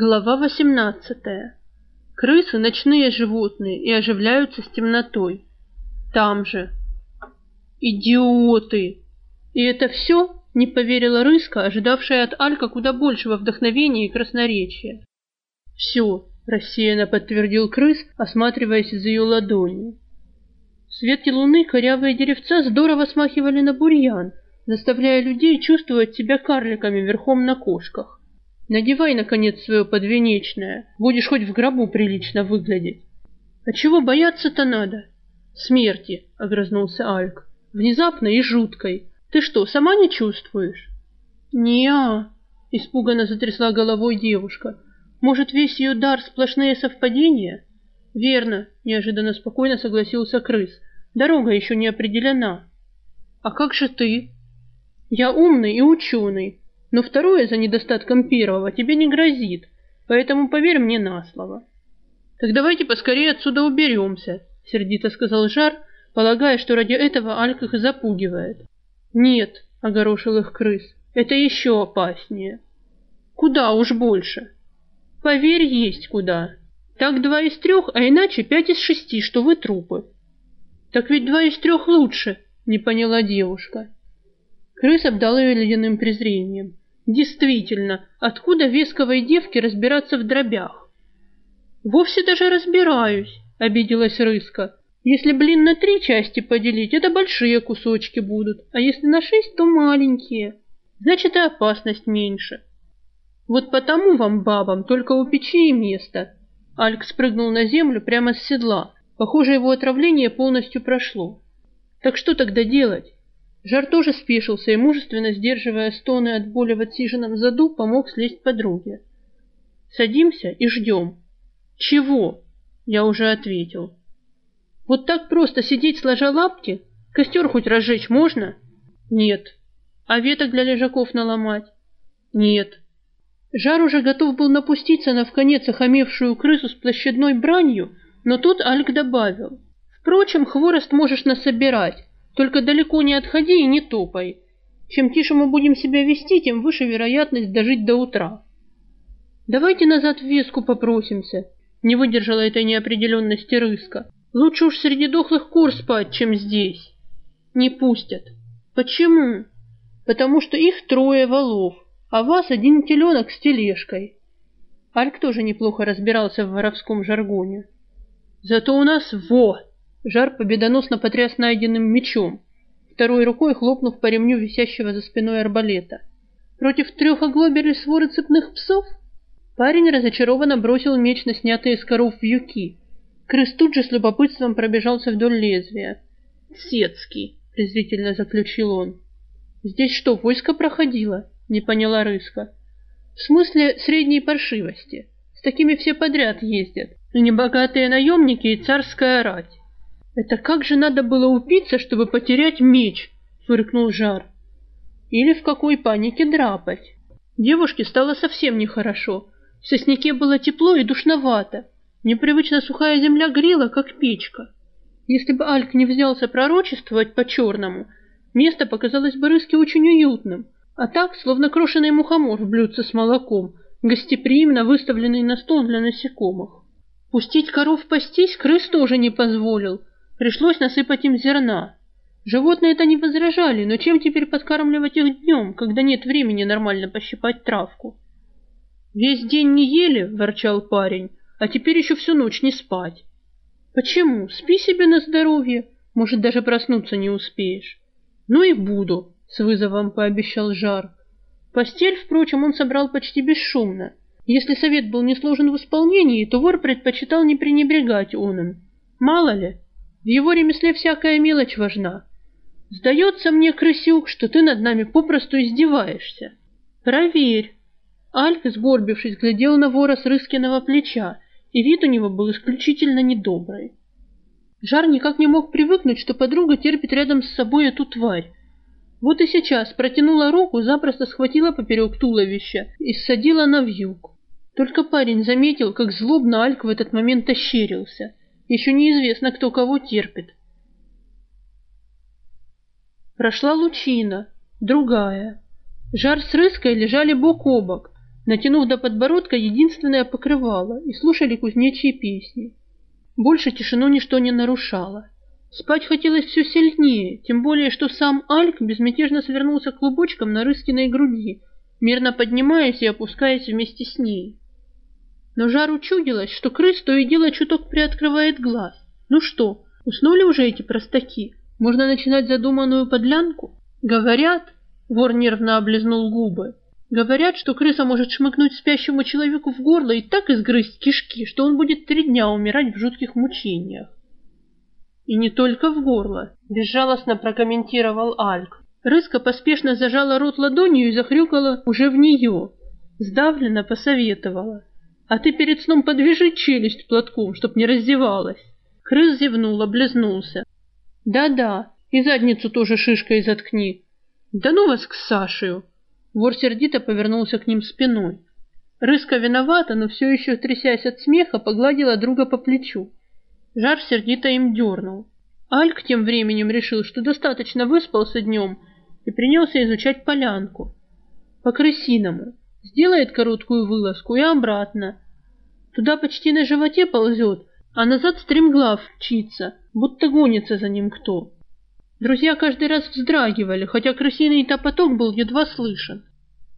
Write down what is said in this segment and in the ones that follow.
Глава 18. Крысы – ночные животные и оживляются с темнотой. Там же. Идиоты! И это все? Не поверила Рыска, ожидавшая от Алька куда большего вдохновения и красноречия. Все, рассеянно подтвердил крыс, осматриваясь из ее ладони. В свете луны корявые деревца здорово смахивали на бурьян, заставляя людей чувствовать себя карликами верхом на кошках. Надевай, наконец, свое подвенечное. Будешь хоть в гробу прилично выглядеть. А чего бояться-то надо? Смерти, — огрызнулся Альк. Внезапной и жуткой. Ты что, сама не чувствуешь? Не-а, — испуганно затрясла головой девушка. Может, весь ее дар сплошные совпадения? Верно, — неожиданно спокойно согласился крыс. Дорога еще не определена. А как же ты? Я умный и ученый, но второе за недостатком первого тебе не грозит, поэтому поверь мне на слово. Так давайте поскорее отсюда уберемся, сердито сказал Жар, полагая, что ради этого Альк их запугивает. Нет, огорошил их крыс, это еще опаснее. Куда уж больше? Поверь, есть куда. Так два из трех, а иначе пять из шести, что вы трупы. Так ведь два из трех лучше, не поняла девушка. Крыс обдал ее ледяным презрением. Действительно, откуда весковой девке разбираться в дробях? Вовсе даже разбираюсь, обиделась Рыска. Если блин на три части поделить, это большие кусочки будут, а если на шесть, то маленькие. Значит, и опасность меньше. Вот потому вам, бабам, только у печи и место. Альк спрыгнул на землю прямо с седла. Похоже, его отравление полностью прошло. Так что тогда делать? Жар тоже спешился и, мужественно сдерживая стоны от боли в отсиженном заду, помог слезть подруге. «Садимся и ждем». «Чего?» Я уже ответил. «Вот так просто сидеть сложа лапки? Костер хоть разжечь можно?» «Нет». «А веток для лежаков наломать?» «Нет». Жар уже готов был напуститься на вконец охамевшую крысу с площадной бранью, но тут Альк добавил. «Впрочем, хворост можешь насобирать, только далеко не отходи и не топай. Чем тише мы будем себя вести, тем выше вероятность дожить до утра. Давайте назад в веску попросимся. Не выдержала этой неопределенности рыска. Лучше уж среди дохлых кур спать, чем здесь. Не пустят. Почему? Потому что их трое валов, а вас один теленок с тележкой. Альк тоже неплохо разбирался в воровском жаргоне. Зато у нас во! Жар победоносно потряс найденным мечом, второй рукой хлопнув по ремню висящего за спиной арбалета. Против трех оглоберей своры цепных псов? Парень разочарованно бросил меч на снятые с коров вьюки. Крыс тут же с любопытством пробежался вдоль лезвия. «Сецкий», — презрительно заключил он. «Здесь что, войско проходило?» — не поняла Рыска. «В смысле средней паршивости. С такими все подряд ездят. Небогатые наемники и царская рать. «Это как же надо было упиться, чтобы потерять меч?» — фыркнул Жар. «Или в какой панике драпать?» Девушке стало совсем нехорошо. В сосняке было тепло и душновато. Непривычно сухая земля грела, как печка. Если бы Альк не взялся пророчествовать по-черному, место показалось бы Рыске очень уютным, а так, словно крошеный мухомор в блюдце с молоком, гостеприимно выставленный на стол для насекомых. Пустить коров пастись крыс тоже не позволил, Пришлось насыпать им зерна. Животные это не возражали, но чем теперь подкармливать их днем, когда нет времени нормально пощипать травку? «Весь день не ели», — ворчал парень, — «а теперь еще всю ночь не спать». «Почему? Спи себе на здоровье. Может, даже проснуться не успеешь». «Ну и буду», — с вызовом пообещал Жар. Постель, впрочем, он собрал почти бесшумно. Если совет был не сложен в исполнении, то вор предпочитал не пренебрегать он им. Мало ли, в его ремесле всякая мелочь важна. Сдается мне, крысюк, что ты над нами попросту издеваешься. Проверь. Альф, сгорбившись, глядел на вора с Рыскиного плеча, и вид у него был исключительно недобрый. Жар никак не мог привыкнуть, что подруга терпит рядом с собой эту тварь. Вот и сейчас протянула руку, запросто схватила поперек туловища и ссадила на вьюг. Только парень заметил, как злобно Альк в этот момент ощерился. Еще неизвестно, кто кого терпит. Прошла лучина, другая. Жар с рыской лежали бок о бок. натянув до подбородка единственное покрывало, и слушали кузнечьи песни. Больше тишину ничто не нарушало. Спать хотелось все сильнее, тем более, что сам Альк безмятежно свернулся клубочком на Рыскиной груди, мирно поднимаясь и опускаясь вместе с ней. Но жару чудилось, что крыс то и дело чуток приоткрывает глаз. Ну что, уснули уже эти простаки? Можно начинать задуманную подлянку? Говорят, вор нервно облизнул губы, говорят, что крыса может шмыгнуть спящему человеку в горло и так изгрызть кишки, что он будет три дня умирать в жутких мучениях. И не только в горло, безжалостно прокомментировал Альк. Рыска поспешно зажала рот ладонью и захрюкала уже в нее. Сдавленно посоветовала. А ты перед сном подвяжи челюсть платком, чтоб не раздевалась. Крыс зевнул, облизнулся. Да-да, и задницу тоже шишкой заткни. Да ну вас к Сашею. Вор сердито повернулся к ним спиной. Рыска виновата, но все еще, трясясь от смеха, погладила друга по плечу. Жар сердито им дернул. Альк тем временем решил, что достаточно выспался днем и принялся изучать полянку. По-крысиному. Сделает короткую вылазку и обратно. Туда почти на животе ползет, а назад стремглав мчится, будто гонится за ним кто. Друзья каждый раз вздрагивали, хотя крысиный топоток был едва слышен.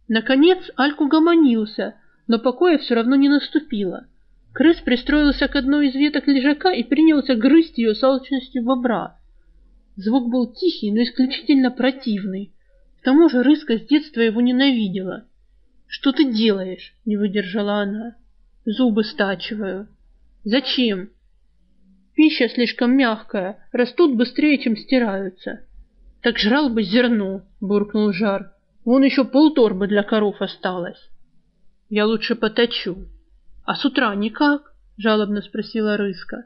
Наконец Альк угомонился, но покоя все равно не наступило. Крыс пристроился к одной из веток лежака и принялся грызть ее с алчностью бобра. Звук был тихий, но исключительно противный. К тому же Рыска с детства его ненавидела. «Что ты делаешь?» — не выдержала она. «Зубы стачиваю». «Зачем?» «Пища слишком мягкая, растут быстрее, чем стираются». «Так жрал бы зерно», — буркнул Жар. «Вон еще полторбы для коров осталось». «Я лучше поточу». «А с утра никак?» — жалобно спросила Рыска.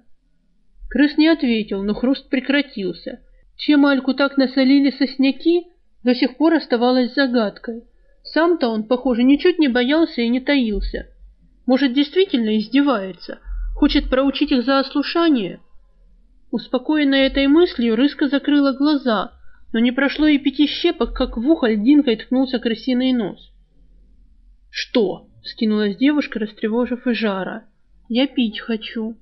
Крыс не ответил, но хруст прекратился. Чем Альку так насолили сосняки, до сих пор оставалось загадкой. Сам-то он, похоже, ничуть не боялся и не таился. Может, действительно издевается, хочет проучить их за ослушание? Успокоенная этой мыслью, Рыска закрыла глаза, но не прошло и пяти щепок, как в ухо льдинкой ткнулся крысиный нос. «Что?» Скинулась девушка, растревожив и жара. «Я пить хочу».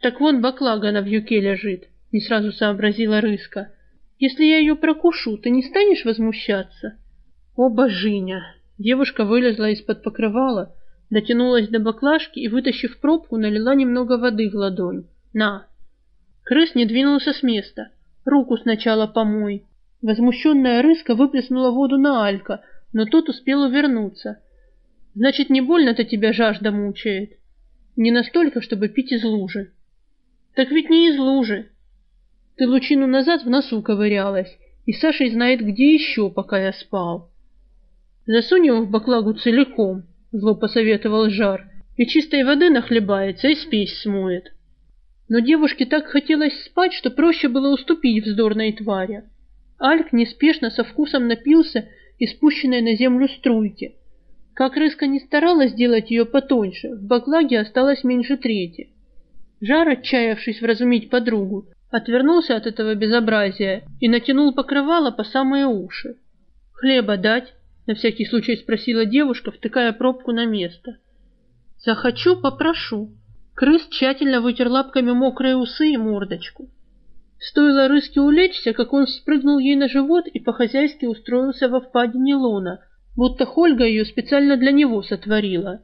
«Так вон баклага на вьюке лежит», — не сразу сообразила Рыска. «Если я ее прокушу, ты не станешь возмущаться?» «О, божиня!» Девушка вылезла из-под покрывала, дотянулась до баклажки и, вытащив пробку, налила немного воды в ладонь. «На!» Крыс не двинулся с места. «Руку сначала помой». Возмущенная рыска выплеснула воду на Алька, но тот успел увернуться — Значит, не больно-то тебя жажда мучает? Не настолько, чтобы пить из лужи. Так ведь не из лужи. Ты лучину назад в носу ковырялась, и Саша знает, где еще, пока я спал. Засунь его в баклагу целиком, зло посоветовал Жар, и чистой воды нахлебается, и спесь смоет. Но девушке так хотелось спать, что проще было уступить вздорной твари. Альк неспешно со вкусом напился из спущенной на землю струйки, как рыска не старалась сделать ее потоньше, в баклаге осталось меньше трети. Жар, отчаявшись вразумить подругу, отвернулся от этого безобразия и натянул покрывало по самые уши. «Хлеба дать?» — на всякий случай спросила девушка, втыкая пробку на место. «Захочу, попрошу». Крыс тщательно вытер лапками мокрые усы и мордочку. Стоило рыске улечься, как он спрыгнул ей на живот и по-хозяйски устроился во впадине лона, будто Хольга ее специально для него сотворила.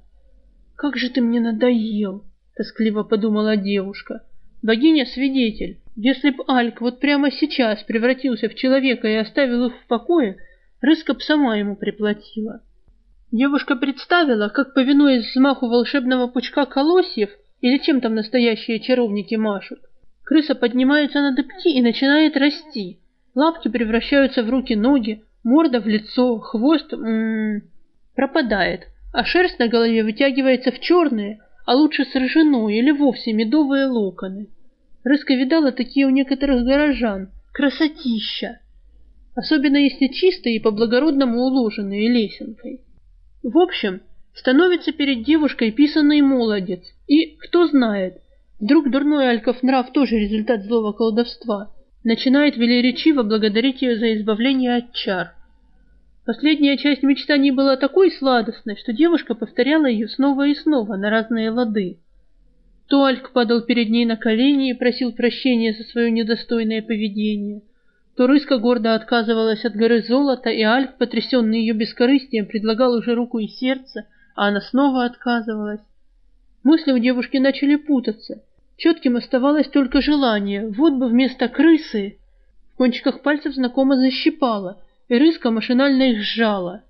«Как же ты мне надоел!» — тоскливо подумала девушка. «Богиня-свидетель, если б Альк вот прямо сейчас превратился в человека и оставил их в покое, Рыска б сама ему приплатила». Девушка представила, как, повинуясь взмаху волшебного пучка колосьев, или чем там настоящие чаровники машут, крыса поднимается на дыбки и начинает расти. Лапки превращаются в руки-ноги, Морда в лицо, хвост м -м, пропадает, а шерсть на голове вытягивается в черные, а лучше с рыжиной или вовсе медовые локоны. Рыска видала такие у некоторых горожан. Красотища! Особенно если чистые и по-благородному уложенные лесенкой. В общем, становится перед девушкой писанный молодец. И, кто знает, вдруг дурной Альков нрав тоже результат злого колдовства. Начинает велеречиво благодарить ее за избавление от чар. Последняя часть мечтаний была такой сладостной, что девушка повторяла ее снова и снова на разные лады. То Альк падал перед ней на колени и просил прощения за свое недостойное поведение, то Рыска гордо отказывалась от горы золота, и Альк, потрясенный ее бескорыстием, предлагал уже руку и сердце, а она снова отказывалась. Мысли у девушки начали путаться. Четким оставалось только желание, вот бы вместо крысы... В кончиках пальцев знакомо защипало, и Рыска машинально их сжала.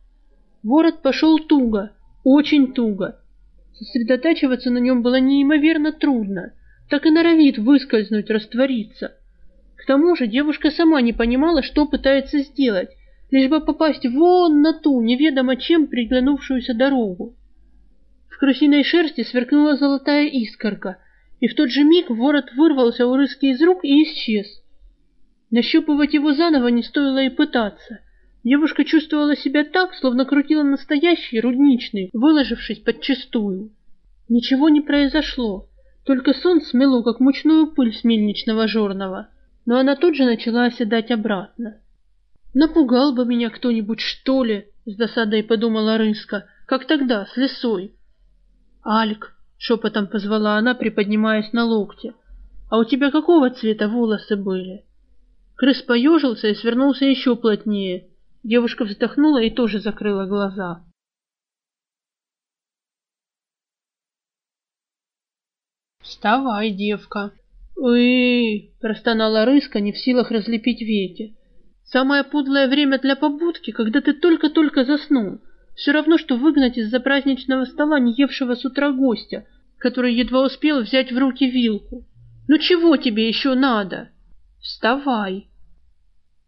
Ворот пошел туго, очень туго. Сосредотачиваться на нем было неимоверно трудно, так и норовит выскользнуть, раствориться. К тому же девушка сама не понимала, что пытается сделать, лишь бы попасть вон на ту, неведомо чем приглянувшуюся дорогу. В крысиной шерсти сверкнула золотая искорка, и в тот же миг ворот вырвался у рыски из рук и исчез. Нащупывать его заново не стоило и пытаться. Девушка чувствовала себя так, словно крутила настоящий рудничный, выложившись подчистую. Ничего не произошло, только сон смело, как мучную пыль с мельничного жорного но она тут же начала оседать обратно. «Напугал бы меня кто-нибудь, что ли?» — с досадой подумала Рыска. «Как тогда, с лесой?» «Альк!» — шепотом позвала она, приподнимаясь на локте. «А у тебя какого цвета волосы были?» Крыс поежился и свернулся еще плотнее. Девушка вздохнула и тоже закрыла глаза. «Вставай, девка!» «Ой!» — простонала рыска, не в силах разлепить веки. «Самое подлое время для побудки, когда ты только-только заснул. Все равно, что выгнать из-за праздничного стола не евшего с утра гостя, который едва успел взять в руки вилку. Ну чего тебе еще надо? Вставай!»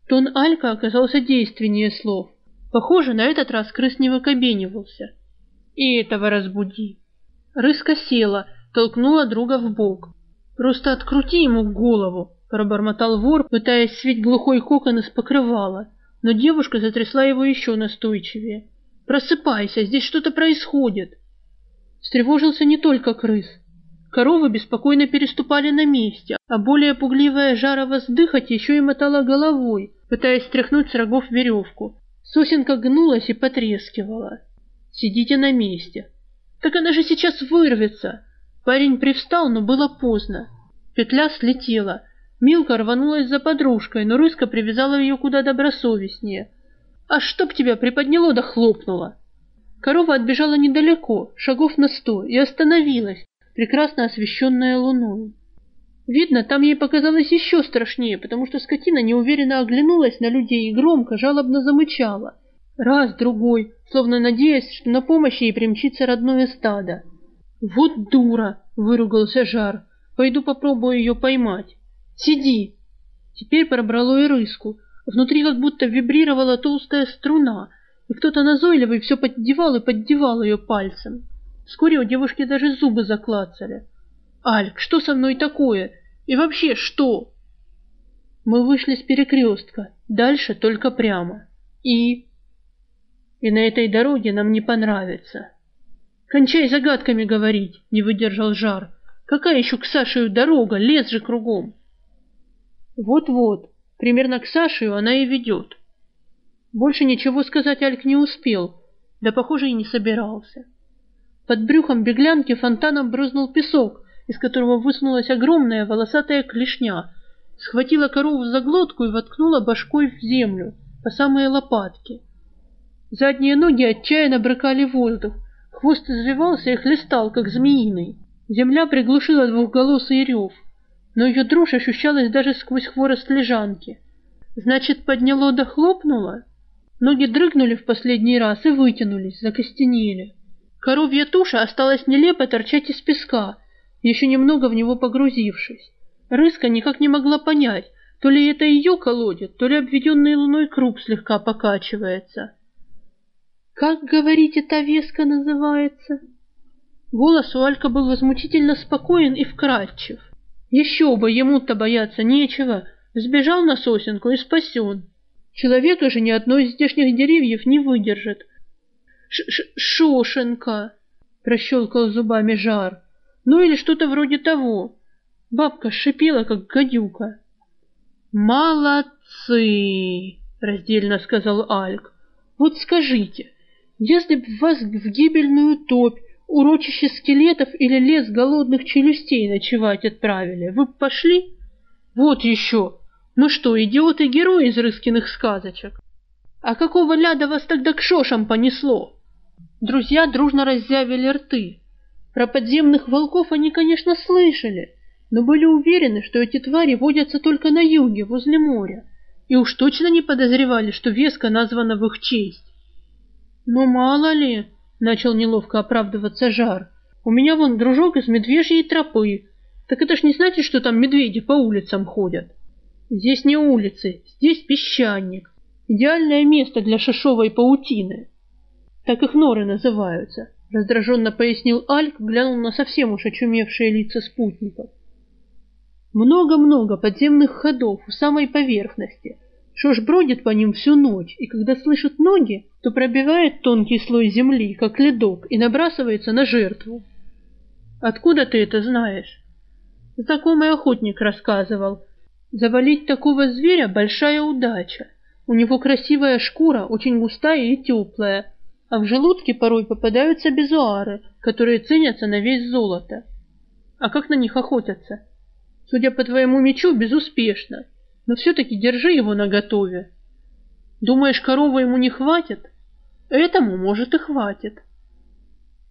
Тон Алька оказался действеннее слов. Похоже, на этот раз крыс не выкобенивался. «И этого разбуди!» Рыска села, толкнула друга в бок. Просто открути ему голову, пробормотал вор, пытаясь свить глухой кокон из покрывала, но девушка затрясла его еще настойчивее. Просыпайся, здесь что-то происходит. Встревожился не только крыс. Коровы беспокойно переступали на месте, а более пугливая Жарова сдыхать еще и мотала головой, пытаясь стряхнуть с рогов веревку. Сосенка гнулась и потрескивала. «Сидите на месте». «Так она же сейчас вырвется!» Парень привстал, но было поздно. Петля слетела. Милка рванулась за подружкой, но Рыска привязала ее куда добросовестнее. «А чтоб тебя приподняло да хлопнуло!» Корова отбежала недалеко, шагов на сто, и остановилась, прекрасно освещенная луной. Видно, там ей показалось еще страшнее, потому что скотина неуверенно оглянулась на людей и громко, жалобно замычала. Раз, другой, словно надеясь, что на помощь ей примчится родное стадо. «Вот дура!» — выругался Жар. «Пойду попробую ее поймать. Сиди!» Теперь пробрало и рыску. Внутри как будто вибрировала толстая струна, и кто-то назойливый все поддевал и поддевал ее пальцем. Вскоре у девушки даже зубы заклацали. «Альк, что со мной такое? И вообще, что?» Мы вышли с перекрестка, дальше только прямо. И... И на этой дороге нам не понравится. «Кончай загадками говорить!» — не выдержал жар. «Какая еще к Сашею дорога? Лес же кругом!» «Вот-вот, примерно к Сашею она и ведет». Больше ничего сказать Альк не успел, да, похоже, и не собирался. Под брюхом беглянки фонтаном брызнул песок, из которого высунулась огромная волосатая клешня, схватила корову за глотку и воткнула башкой в землю, по самые лопатки. Задние ноги отчаянно брыкали воздух, Хвост извивался и хлестал, как змеиный. Земля приглушила двухголосый рев, но ее дрожь ощущалась даже сквозь хворост лежанки. Значит, подняло да хлопнуло? Ноги дрыгнули в последний раз и вытянулись, закостенели. Коровья туша осталась нелепо торчать из песка, еще немного в него погрузившись. Рыска никак не могла понять, то ли это ее колодец, то ли обведенный луной круг слегка покачивается. «Как, говорите, та веска называется?» Голос у Алька был возмутительно спокоен и вкрадчив. Еще бы, ему-то бояться нечего. Сбежал на сосенку и спасен. Человека же ни одно из здешних деревьев не выдержит. Ш -ш «Шошенка!» — прощелкал зубами жар. «Ну или что-то вроде того». Бабка шипела, как гадюка. «Молодцы!» — раздельно сказал Альк. Вот скажите, если б вас в гибельную топь, урочище скелетов или лес голодных челюстей ночевать отправили, вы б пошли? Вот еще! Ну что, идиоты-герои из Рыскиных сказочек? А какого ляда вас тогда к шошам понесло? Друзья дружно раззявили рты. Про подземных волков они, конечно, слышали, но были уверены, что эти твари водятся только на юге, возле моря, и уж точно не подозревали, что Веска названа в их честь. «Но мало ли», — начал неловко оправдываться Жар, — «у меня вон дружок из медвежьей тропы. Так это ж не значит, что там медведи по улицам ходят. Здесь не улицы, здесь песчаник. Идеальное место для шишовой паутины. Так их норы называются», — раздраженно пояснил Альк, глянул на совсем уж очумевшие лица спутников. Много-много подземных ходов у самой поверхности. Шош бродит по ним всю ночь, и когда слышит ноги, то пробивает тонкий слой земли, как ледок, и набрасывается на жертву. Откуда ты это знаешь? Знакомый охотник рассказывал. Завалить такого зверя — большая удача. У него красивая шкура, очень густая и теплая, а в желудке порой попадаются безуары, которые ценятся на весь золото. А как на них охотятся? Судя по твоему мечу, безуспешно. Но все-таки держи его наготове. Думаешь, коровы ему не хватит? Этому, может, и хватит.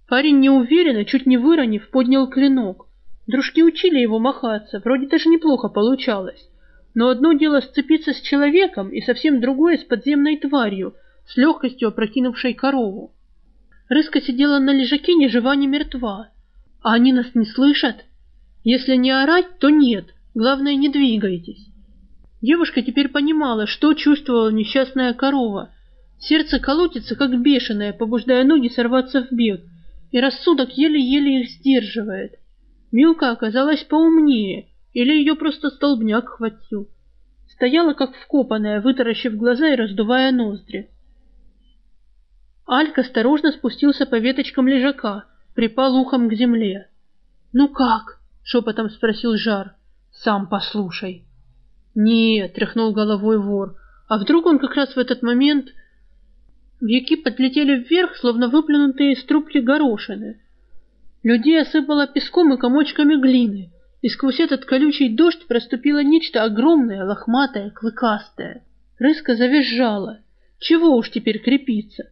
Парень неуверенно, чуть не выронив, поднял клинок. Дружки учили его махаться, вроде даже неплохо получалось. Но одно дело сцепиться с человеком, и совсем другое с подземной тварью, с легкостью опрокинувшей корову. Рыска сидела на лежаке ни жива, ни мертва. А они нас не слышат? Если не орать, то нет. Главное, не двигайтесь. Девушка теперь понимала, что чувствовала несчастная корова. Сердце колотится, как бешеное, побуждая ноги сорваться в бег, и рассудок еле-еле их сдерживает. Милка оказалась поумнее, или ее просто столбняк хватил. Стояла, как вкопанная, вытаращив глаза и раздувая ноздри. Алька осторожно спустился по веточкам лежака, припал ухом к земле. «Ну как?» шепотом спросил Жар. Сам послушай. Не, тряхнул головой вор. А вдруг он как раз в этот момент... Вьюки подлетели вверх, словно выплюнутые из трубки горошины. Людей осыпало песком и комочками глины, и сквозь этот колючий дождь проступило нечто огромное, лохматое, клыкастое. Рыска завизжала. Чего уж теперь крепиться?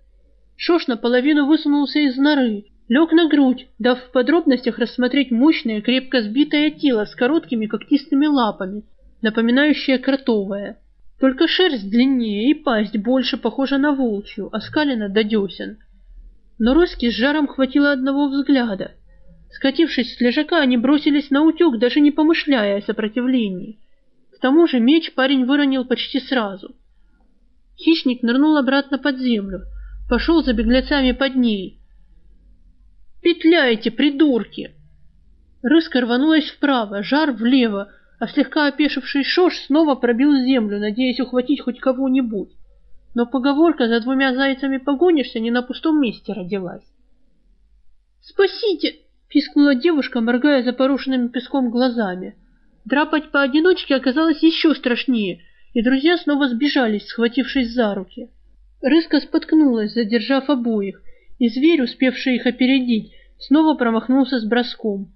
Шош наполовину высунулся из норы, Лег на грудь, дав в подробностях рассмотреть мощное, крепко сбитое тело с короткими когтистыми лапами, напоминающее кротовое. Только шерсть длиннее и пасть больше похожа на волчью, оскалена до десен. Но Роски с жаром хватило одного взгляда. Скатившись с лежака, они бросились на утек, даже не помышляя о сопротивлении. К тому же меч парень выронил почти сразу. Хищник нырнул обратно под землю, пошел за беглецами под ней — Петляйте, придурки!» Рыска рванулась вправо, жар влево, а слегка опешивший Шош снова пробил землю, надеясь ухватить хоть кого-нибудь. Но поговорка «за двумя зайцами погонишься» не на пустом месте родилась. «Спасите!» — пискнула девушка, моргая запорошенными песком глазами. Драпать поодиночке оказалось еще страшнее, и друзья снова сбежались, схватившись за руки. Рыска споткнулась, задержав обоих, и зверь, успевший их опередить, снова промахнулся с броском.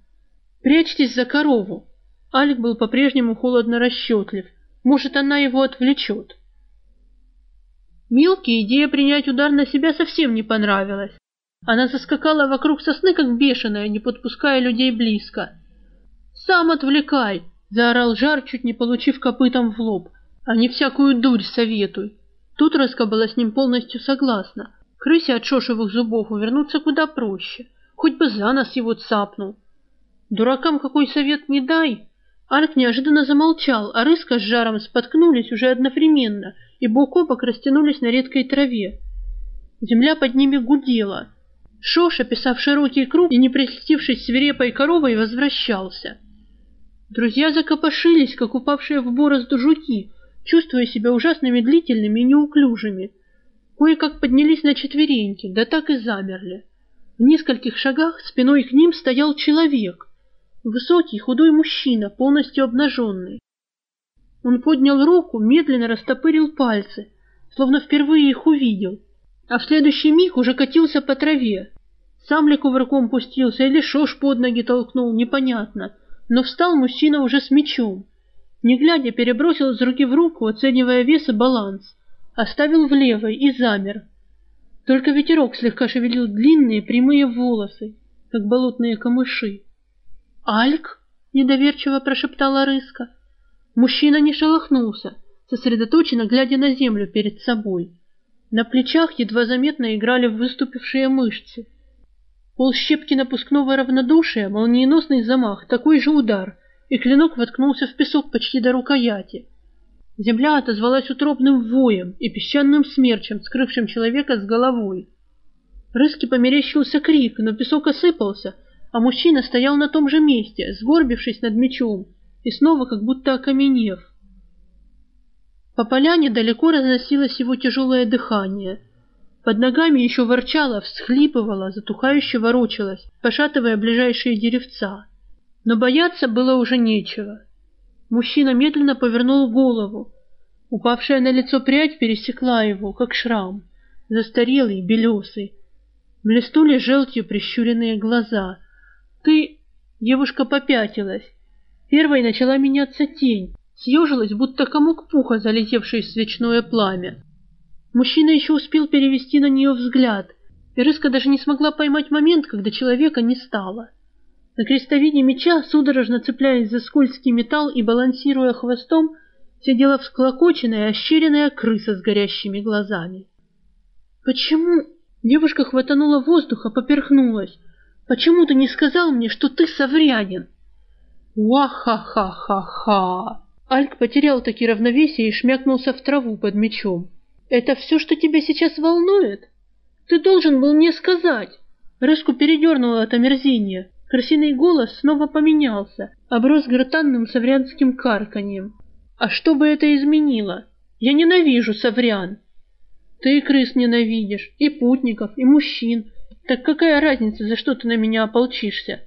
«Прячьтесь за корову!» Алик был по-прежнему холодно расчетлив. Может, она его отвлечет. Милке идея принять удар на себя совсем не понравилась. Она заскакала вокруг сосны, как бешеная, не подпуская людей близко. «Сам отвлекай!» — заорал Жар, чуть не получив копытом в лоб. «А не всякую дурь советуй!» Тут Раска была с ним полностью согласна. Крысе от шошевых зубов увернуться куда проще. Хоть бы за нос его цапнул. Дуракам какой совет не дай. Альк неожиданно замолчал, а Рыска с жаром споткнулись уже одновременно и бок о бок растянулись на редкой траве. Земля под ними гудела. Шош, описав широкий круг и не прельстившись свирепой коровой, возвращался. Друзья закопошились, как упавшие в борозду жуки, чувствуя себя ужасно медлительными и неуклюжими. Кое-как поднялись на четвереньки, да так и замерли. В нескольких шагах спиной к ним стоял человек. Высокий, худой мужчина, полностью обнаженный. Он поднял руку, медленно растопырил пальцы, словно впервые их увидел. а в следующий миг уже катился по траве. Сам ли кувырком пустился или шош под ноги толкнул, непонятно, но встал мужчина уже с мечом. Не глядя, перебросил из руки в руку, оценивая вес и баланс, оставил в левой и замер. Только ветерок слегка шевелил длинные прямые волосы, как болотные камыши. «Альк?» — недоверчиво прошептала Рыска. Мужчина не шелохнулся, сосредоточенно глядя на землю перед собой. На плечах едва заметно играли выступившие мышцы. Пол щепки напускного равнодушия, молниеносный замах, такой же удар, и клинок воткнулся в песок почти до рукояти. Земля отозвалась утробным воем и песчаным смерчем, скрывшим человека с головой. Рыски померещился крик, но песок осыпался, а мужчина стоял на том же месте, сгорбившись над мечом, и снова как будто окаменев. По поляне далеко разносилось его тяжелое дыхание. Под ногами еще ворчало, всхлипывало, затухающе ворочалось, пошатывая ближайшие деревца. Но бояться было уже нечего. Мужчина медленно повернул голову. Упавшая на лицо прядь пересекла его, как шрам, застарелый, белесый. Блеснули желтью прищуренные глаза. «Ты...» Девушка попятилась. Первой начала меняться тень, съежилась, будто комок пуха, залетевший в свечное пламя. Мужчина еще успел перевести на нее взгляд, и Рыска даже не смогла поймать момент, когда человека не стало. На крестовине меча, судорожно цепляясь за скользкий металл и балансируя хвостом, сидела всклокоченная, ощеренная крыса с горящими глазами. «Почему?» Девушка хватанула воздуха, поперхнулась. «Почему ты не сказал мне, что ты саврянин?» «Уа-ха-ха-ха-ха!» Альк потерял таки равновесие и шмякнулся в траву под мечом. «Это все, что тебя сейчас волнует? Ты должен был мне сказать!» Рыску передернуло от омерзения. Крысиный голос снова поменялся, оброс гортанным саврянским карканьем. «А что бы это изменило? Я ненавижу саврян!» «Ты крыс ненавидишь, и путников, и мужчин. Так какая разница, за что ты на меня ополчишься?»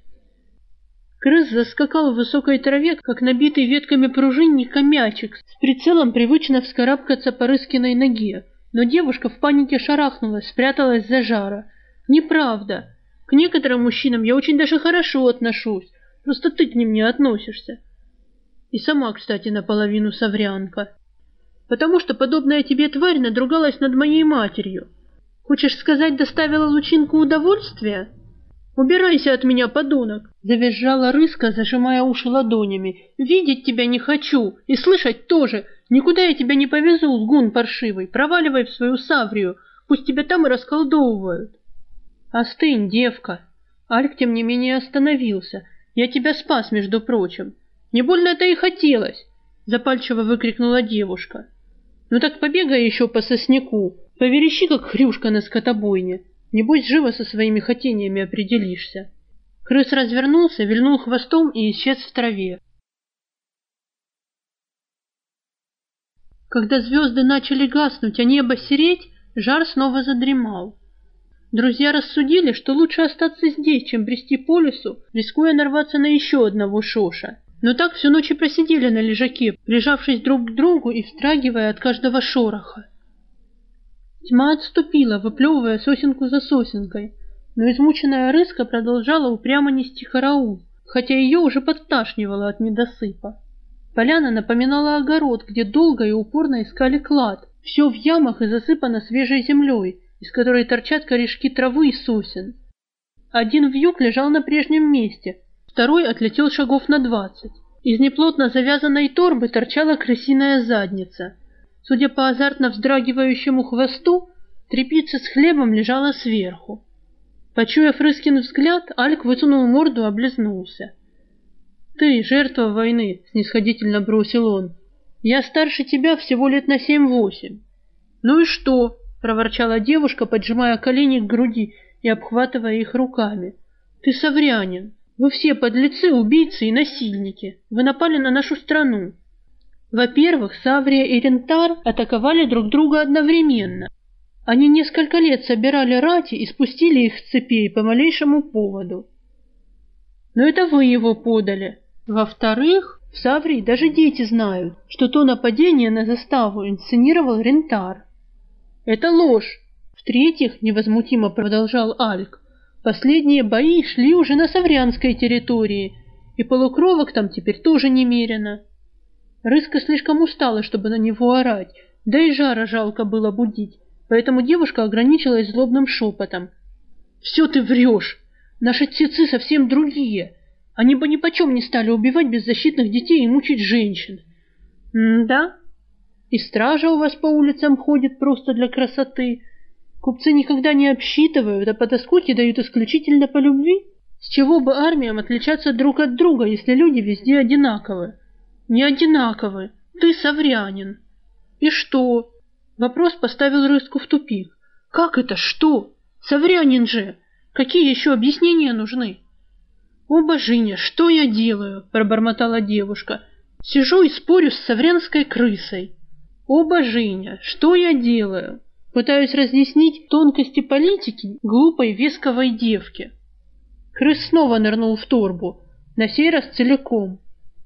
Крыс заскакал в высокой траве, как набитый ветками пружинника мячик, с прицелом привычно вскарабкаться по Рыскиной ноге. Но девушка в панике шарахнулась, спряталась за жара. «Неправда. К некоторым мужчинам я очень даже хорошо отношусь, просто ты к ним не относишься». И сама, кстати, наполовину саврянка. Потому что подобная тебе тварь надругалась над моей матерью. Хочешь сказать, доставила лучинку удовольствия?» «Убирайся от меня, подонок!» — завизжала рыска, зажимая уши ладонями. «Видеть тебя не хочу, и слышать тоже. Никуда я тебя не повезу, лгун паршивый. Проваливай в свою саврию, пусть тебя там и расколдовывают». «Остынь, девка!» Альк, тем не менее, остановился. «Я тебя спас, между прочим. Не больно это и хотелось!» — запальчиво выкрикнула девушка. «Ну так побегай еще по сосняку, поверещи, как хрюшка на скотобойне». Небось, живо со своими хотениями определишься. Крыс развернулся, вильнул хвостом и исчез в траве. Когда звезды начали гаснуть, а небо сереть, жар снова задремал. Друзья рассудили, что лучше остаться здесь, чем брести по лесу, рискуя нарваться на еще одного шоша. Но так всю ночь и просидели на лежаке, прижавшись друг к другу и встрагивая от каждого шороха. Тьма отступила, выплевывая сосенку за сосенкой, но измученная рыска продолжала упрямо нести караул, хотя ее уже подташнивало от недосыпа. Поляна напоминала огород, где долго и упорно искали клад. Все в ямах и засыпано свежей землей, из которой торчат корешки травы и сосен. Один вьюг лежал на прежнем месте, второй отлетел шагов на двадцать. Из неплотно завязанной торбы торчала крысиная задница. Судя по азартно вздрагивающему хвосту, трепица с хлебом лежала сверху. Почуяв Рыскин взгляд, Альк высунул морду, облизнулся. «Ты жертва войны», — снисходительно бросил он. «Я старше тебя всего лет на семь-восемь». «Ну и что?» — проворчала девушка, поджимая колени к груди и обхватывая их руками. «Ты саврянин. Вы все подлецы, убийцы и насильники. Вы напали на нашу страну. Во-первых, Саврия и Рентар атаковали друг друга одновременно. Они несколько лет собирали рати и спустили их с цепей по малейшему поводу. Но это вы его подали. Во-вторых, в Саврии даже дети знают, что то нападение на заставу инсценировал Рентар. Это ложь. В-третьих, невозмутимо продолжал Альк, последние бои шли уже на Саврянской территории, и полукровок там теперь тоже немерено. Рыска слишком устала, чтобы на него орать, да и жара жалко было будить, поэтому девушка ограничилась злобным шепотом. «Все ты врешь! Наши тицы совсем другие. Они бы ни почем не стали убивать беззащитных детей и мучить женщин». «М-да? И стража у вас по улицам ходит просто для красоты. Купцы никогда не обсчитывают, а по тоскуте дают исключительно по любви. С чего бы армиям отличаться друг от друга, если люди везде одинаковы?» «Не одинаковы. Ты саврянин». «И что?» Вопрос поставил Рыску в тупик. «Как это что? Саврянин же! Какие еще объяснения нужны?» «О, божиня, что я делаю?» – пробормотала девушка. «Сижу и спорю с саврянской крысой». «О, божиня, что я делаю?» Пытаюсь разъяснить тонкости политики глупой весковой девке. Крыс снова нырнул в торбу, на сей раз целиком.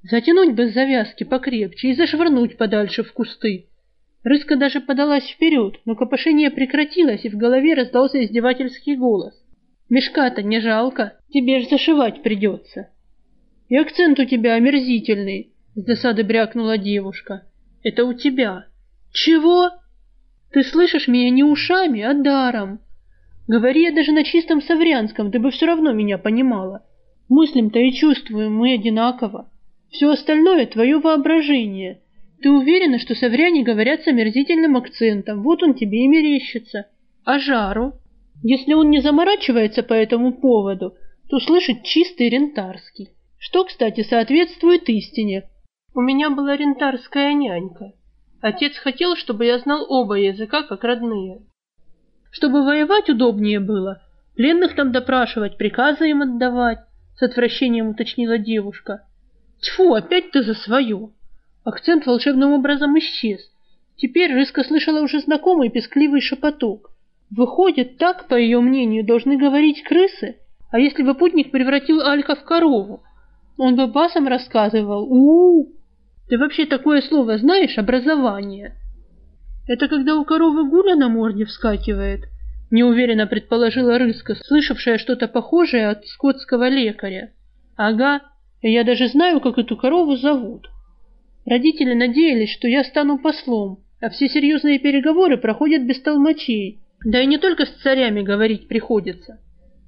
Затянуть бы завязки покрепче и зашвырнуть подальше в кусты. Рыска даже подалась вперед, но копошение прекратилось, и в голове раздался издевательский голос. «Мешка-то не жалко, тебе ж зашивать придется». «И акцент у тебя омерзительный», — с досады брякнула девушка. «Это у тебя». «Чего?» «Ты слышишь меня не ушами, а даром. Говори я даже на чистом саврянском, ты бы все равно меня понимала. Мыслим-то и чувствуем мы одинаково. Все остальное — твое воображение». Ты уверена, что савряне говорят с омерзительным акцентом, вот он тебе и мерещится. А жару? Если он не заморачивается по этому поводу, то слышит чистый рентарский. Что, кстати, соответствует истине. У меня была рентарская нянька. Отец хотел, чтобы я знал оба языка как родные. Чтобы воевать удобнее было, пленных там допрашивать, приказы им отдавать, с отвращением уточнила девушка. Тьфу, опять ты за свое. Акцент волшебным образом исчез. Теперь Рыска слышала уже знакомый пескливый шепоток. Выходит, так, по ее мнению, должны говорить крысы? А если бы путник превратил Алька в корову? Он бы басом рассказывал у, -у, -у. Ты вообще такое слово знаешь? Образование. Это когда у коровы гуля на морде вскакивает? Неуверенно предположила Рыска, слышавшая что-то похожее от скотского лекаря. Ага, я даже знаю, как эту корову зовут. Родители надеялись, что я стану послом, а все серьезные переговоры проходят без толмачей. Да и не только с царями говорить приходится.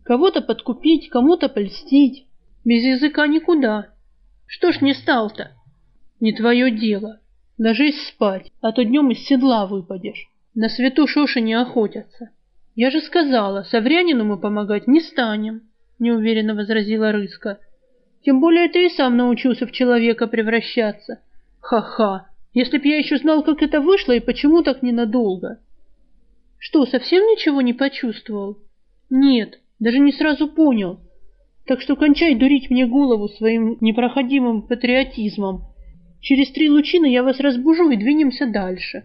Кого-то подкупить, кому-то польстить. Без языка никуда. Что ж не стал-то? Не твое дело. Ложись спать, а то днем из седла выпадешь. На свету шоши не охотятся. Я же сказала, Саврянину мы помогать не станем, неуверенно возразила Рыска. Тем более ты и сам научился в человека превращаться. Ха-ха, если б я еще знал, как это вышло и почему так ненадолго. Что, совсем ничего не почувствовал? Нет, даже не сразу понял. Так что кончай дурить мне голову своим непроходимым патриотизмом. Через три лучины я вас разбужу и двинемся дальше.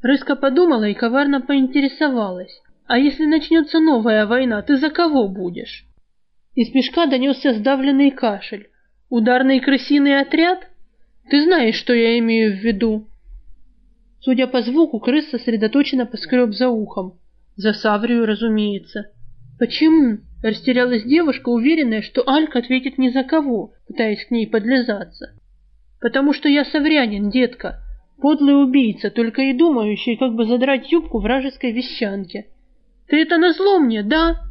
Рыска подумала и коварно поинтересовалась. А если начнется новая война, ты за кого будешь? Из мешка донесся сдавленный кашель. Ударный крысиный отряд? Ты знаешь, что я имею в виду. Судя по звуку, крыс сосредоточенно поскреб за ухом. За Саврию, разумеется. Почему? Растерялась девушка, уверенная, что Алька ответит ни за кого, пытаясь к ней подлизаться. Потому что я саврянин, детка. Подлый убийца, только и думающий, как бы задрать юбку вражеской вещанке. Ты это назло мне, да?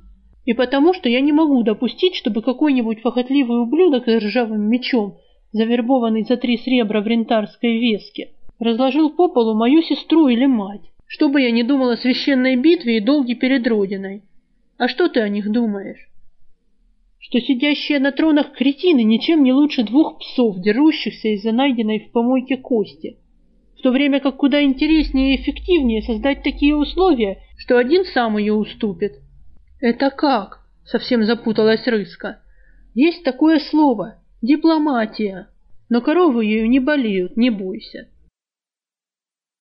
И потому, что я не могу допустить, чтобы какой-нибудь похотливый ублюдок с ржавым мечом завербованный за три сребра в рентарской веске, разложил по полу мою сестру или мать, что бы я ни думала о священной битве и долге перед Родиной. А что ты о них думаешь? Что сидящие на тронах кретины ничем не лучше двух псов, дерущихся из-за найденной в помойке кости, в то время как куда интереснее и эффективнее создать такие условия, что один сам ее уступит. Это как? Совсем запуталась Рыска. Есть такое слово Дипломатия. Но коровы ею не болеют, не бойся.